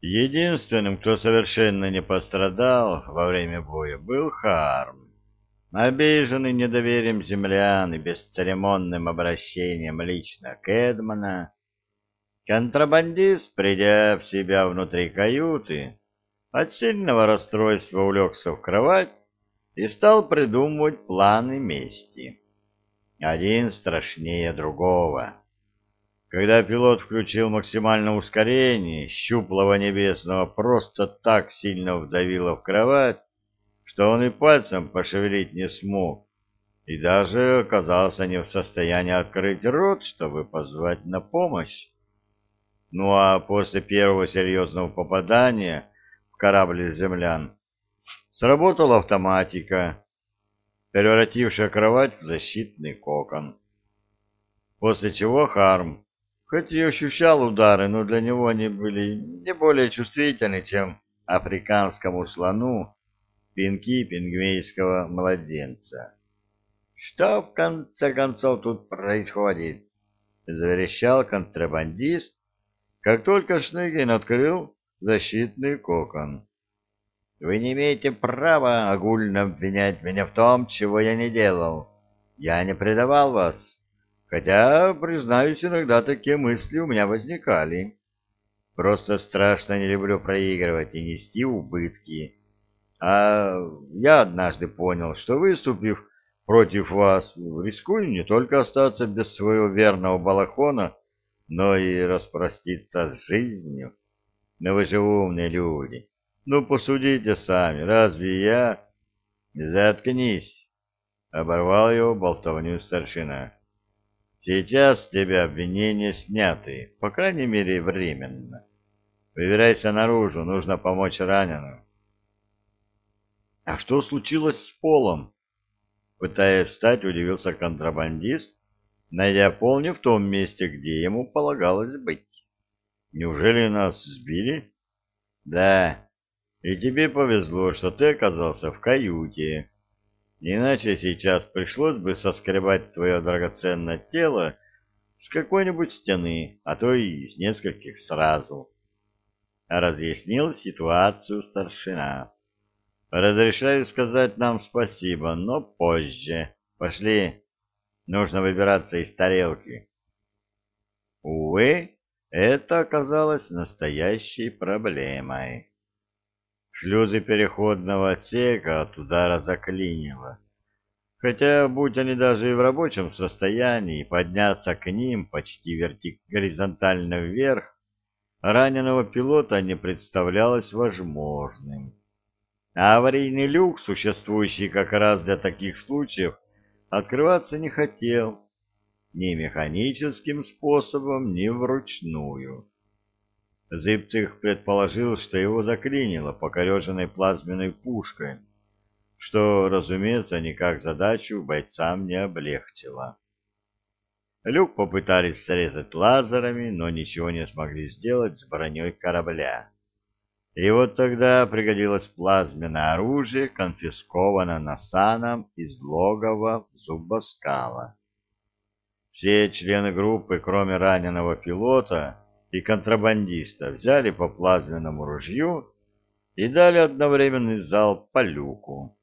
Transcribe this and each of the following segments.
Единственным, кто совершенно не пострадал во время боя, был Харм. Обиженный недоверием землян и бесцеремонным обращением лично к Эдмона, контрабандист, придя в себя внутри каюты, от сильного расстройства улегся в кровать и стал придумывать планы мести. Один страшнее другого. Когда пилот включил максимальное ускорение, щуплого небесного просто так сильно вдавило в кровать, что он и пальцем пошевелить не смог, и даже оказался не в состоянии открыть рот, чтобы позвать на помощь. Ну а после первого серьезного попадания в корабль землян сработала автоматика, превратившая кровать в защитный кокон. После чего Харм Хоть и ощущал удары, но для него они были не более чувствительны, чем африканскому слону пинки пингвейского младенца. «Что, в конце концов, тут происходит?» — заверещал контрабандист, как только Шныгин открыл защитный кокон. «Вы не имеете права огульно обвинять меня в том, чего я не делал. Я не предавал вас». Хотя, признаюсь, иногда такие мысли у меня возникали. Просто страшно не люблю проигрывать и нести убытки. А я однажды понял, что выступив против вас, рискую не только остаться без своего верного балахона, но и распроститься с жизнью. Но вы же умные люди. Ну, посудите сами, разве я... Заткнись, — оборвал его болтовню старшина. Сейчас с тебя обвинения сняты, по крайней мере, временно. Выбирайся наружу, нужно помочь раненым. — А что случилось с полом? Пытаясь встать, удивился контрабандист, найдя пол не в том месте, где ему полагалось быть. Неужели нас сбили? — Да. И тебе повезло, что ты оказался в каюте. Иначе сейчас пришлось бы соскребать твое драгоценное тело с какой-нибудь стены, а то и с нескольких сразу. Разъяснил ситуацию старшина. Разрешаю сказать нам спасибо, но позже. Пошли. Нужно выбираться из тарелки. Увы, это оказалось настоящей проблемой. Шлюзы переходного отсека от удара заклинило. Хотя, будь они даже и в рабочем состоянии, подняться к ним почти верти... горизонтально вверх, раненого пилота не представлялось возможным. А аварийный люк, существующий как раз для таких случаев, открываться не хотел ни механическим способом, ни вручную. Зыбцих предположил, что его заклинило покореженной плазменной пушкой, что, разумеется, никак задачу бойцам не облегчило. Люк попытались срезать лазерами, но ничего не смогли сделать с броней корабля. И вот тогда пригодилось плазменное оружие, конфискованное Насаном из логова Зубоскала. Все члены группы, кроме раненого пилота, и контрабандиста взяли по плазменному ружью и дали одновременный залп по люку.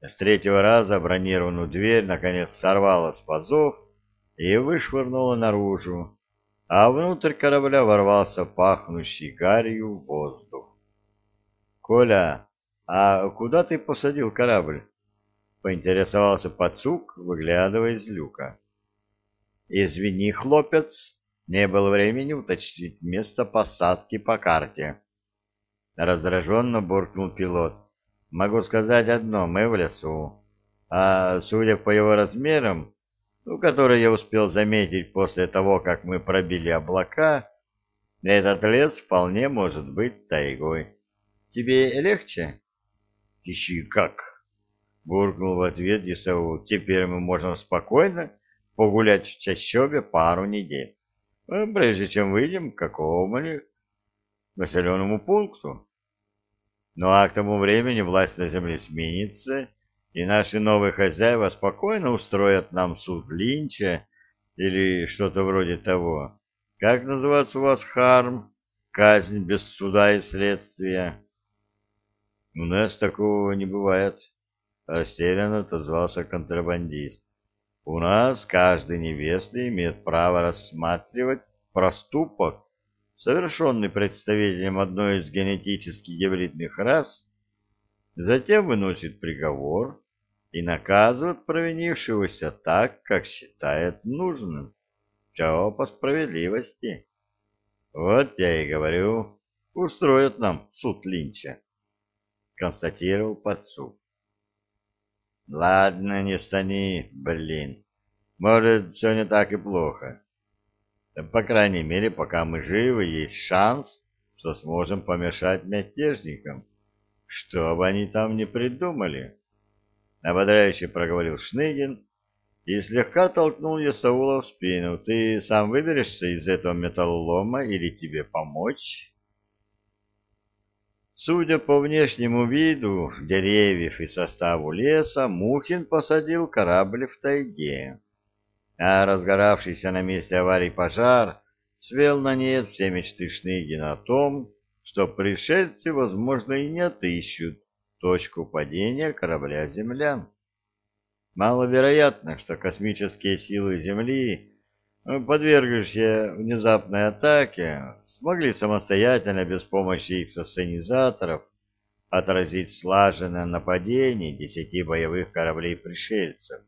С третьего раза бронированную дверь наконец сорвала с пазов и вышвырнула наружу, а внутрь корабля ворвался пахнущий гарью воздух. — Коля, а куда ты посадил корабль? — поинтересовался Пацук, выглядывая из люка. — Извини, хлопец, не было времени уточнить место посадки по карте. Раздраженно буркнул пилот. Могу сказать одно, мы в лесу. А судя по его размерам, ну, которые я успел заметить после того, как мы пробили облака, этот лес вполне может быть тайгой. Тебе легче? Ищи как, буркнул в ответ Исау. Теперь мы можем спокойно погулять в чащобе пару недель. А прежде чем выйдем к какому-нибудь населенному пункту. Ну а к тому времени власть на земле сменится, и наши новые хозяева спокойно устроят нам суд Линча или что-то вроде того. Как называется у вас харм? казнь без суда и следствия. У нас такого не бывает, растерянно отозвался контрабандист. У нас каждый невестный имеет право рассматривать проступок, совершенный представителем одной из генетически гибридных рас, затем выносит приговор и наказывает провинившегося так, как считает нужным. Все по справедливости. Вот я и говорю, устроят нам суд Линча, констатировал подсуд. Ладно, не стани, блин. Может, все не так и плохо. По крайней мере, пока мы живы, есть шанс, что сможем помешать мятежникам, что бы они там не придумали. Ободряюще проговорил Шныгин и слегка толкнул Ясаула в спину. Ты сам выберешься из этого металлолома или тебе помочь? Судя по внешнему виду деревьев и составу леса, Мухин посадил корабль в тайге а разгоравшийся на месте аварии пожар свел на нет все мечты Шныгина о том, что пришельцы, возможно, и не отыщут точку падения корабля землян. Маловероятно, что космические силы Земли, подвергшиеся внезапной атаке, смогли самостоятельно, без помощи их сосценизаторов, отразить слаженное нападение десяти боевых кораблей пришельцев.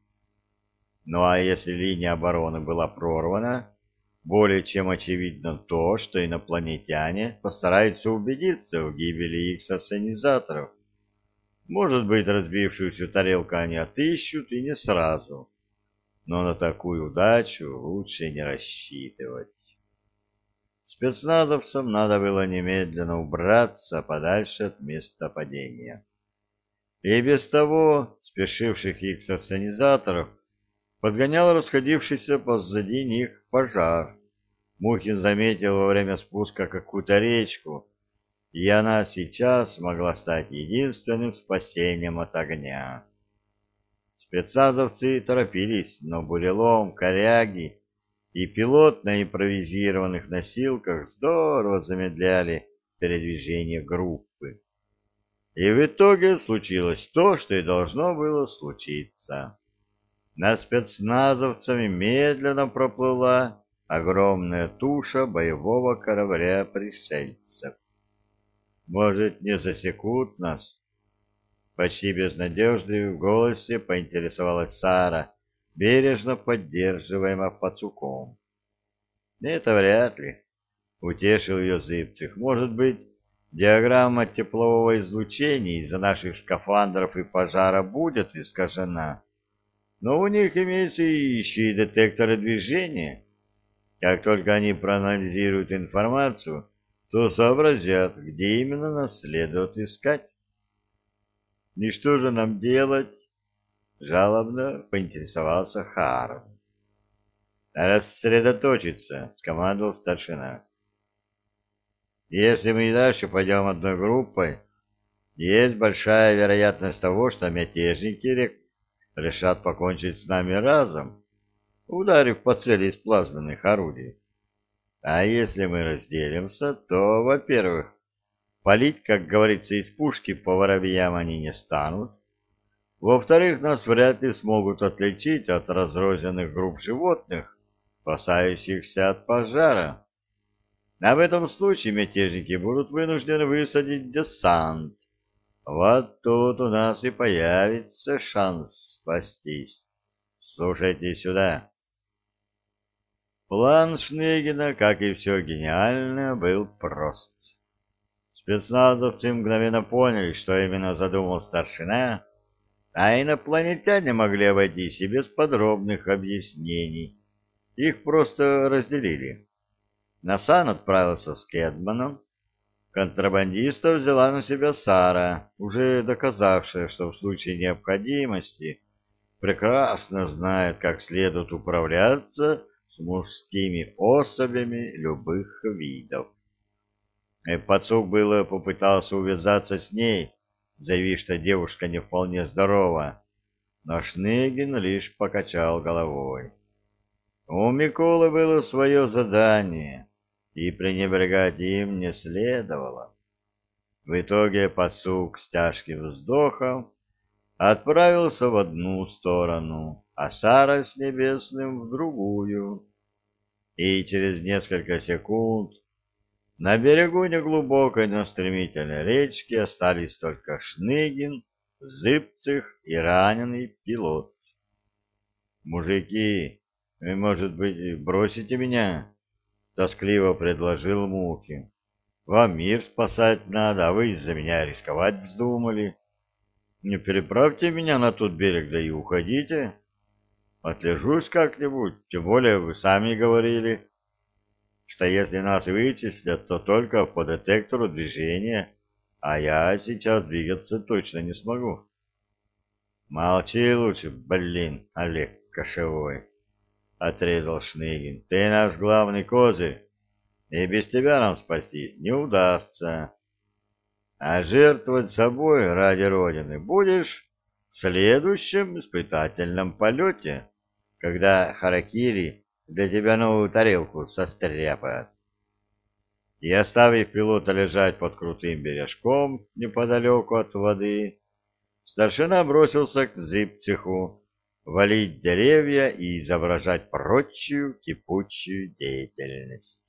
Ну а если линия обороны была прорвана, более чем очевидно то, что инопланетяне постараются убедиться в гибели их сассанизаторов. Может быть, разбившуюся тарелку они отыщут и не сразу, но на такую удачу лучше не рассчитывать. Спецназовцам надо было немедленно убраться подальше от места падения. И без того спешивших их сассанизаторов подгонял расходившийся позади них пожар. Мухин заметил во время спуска какую-то речку, и она сейчас могла стать единственным спасением от огня. Спецназовцы торопились, но бурелом, коряги и пилот на импровизированных носилках здорово замедляли передвижение группы. И в итоге случилось то, что и должно было случиться над спецназовцами медленно проплыла огромная туша боевого корабля пришельцев. Может, не засекут нас? Почти без надежды в голосе поинтересовалась Сара, бережно поддерживаемая пацуком. Это вряд ли, утешил ее Зыбцев. Может быть, диаграмма теплового излучения из-за наших скафандров и пожара будет искажена но у них имеются еще и детекторы движения. Как только они проанализируют информацию, то сообразят, где именно нас следует искать. И что же нам делать? Жалобно поинтересовался Харм. Рассредоточиться, скомандовал старшина. Если мы и дальше пойдем одной группой, есть большая вероятность того, что мятежники решат покончить с нами разом, ударив по цели из плазменных орудий. А если мы разделимся, то, во-первых, палить, как говорится, из пушки по воробьям они не станут. Во-вторых, нас вряд ли смогут отличить от разрозненных групп животных, спасающихся от пожара. А в этом случае мятежники будут вынуждены высадить десант, вот тут у нас и появится шанс спастись. Слушайте сюда. План Шнегина, как и все гениально, был прост. Спецназовцы мгновенно поняли, что именно задумал старшина, а инопланетяне могли обойтись и без подробных объяснений. Их просто разделили. Насан отправился с Кедманом, Контрабандистов взяла на себя Сара, уже доказавшая, что в случае необходимости прекрасно знает, как следует управляться с мужскими особями любых видов. Пацук было попытался увязаться с ней, заявив, что девушка не вполне здорова, но Шныгин лишь покачал головой. У Миколы было свое задание — и пренебрегать им не следовало. В итоге подсук с тяжким вздохом отправился в одну сторону, а Сара с Небесным в другую. И через несколько секунд на берегу неглубокой, но стремительной речки остались только Шныгин, Зыбцих и раненый пилот. «Мужики, вы, может быть, бросите меня?» — тоскливо предложил Мухин. «Вам мир спасать надо, а вы из-за меня рисковать вздумали. Не переправьте меня на тот берег, да и уходите. Отлежусь как-нибудь, тем более вы сами говорили» что если нас вычислят, то только по детектору движения, а я сейчас двигаться точно не смогу. Молчи лучше, блин, Олег Кошевой, — отрезал Шныгин. Ты наш главный козырь, и без тебя нам спастись не удастся. А жертвовать собой ради Родины будешь в следующем испытательном полете, когда Харакири для тебя новую тарелку состряпают. И, оставив пилота лежать под крутым бережком неподалеку от воды, старшина бросился к зыбцеху, валить деревья и изображать прочую кипучую деятельность.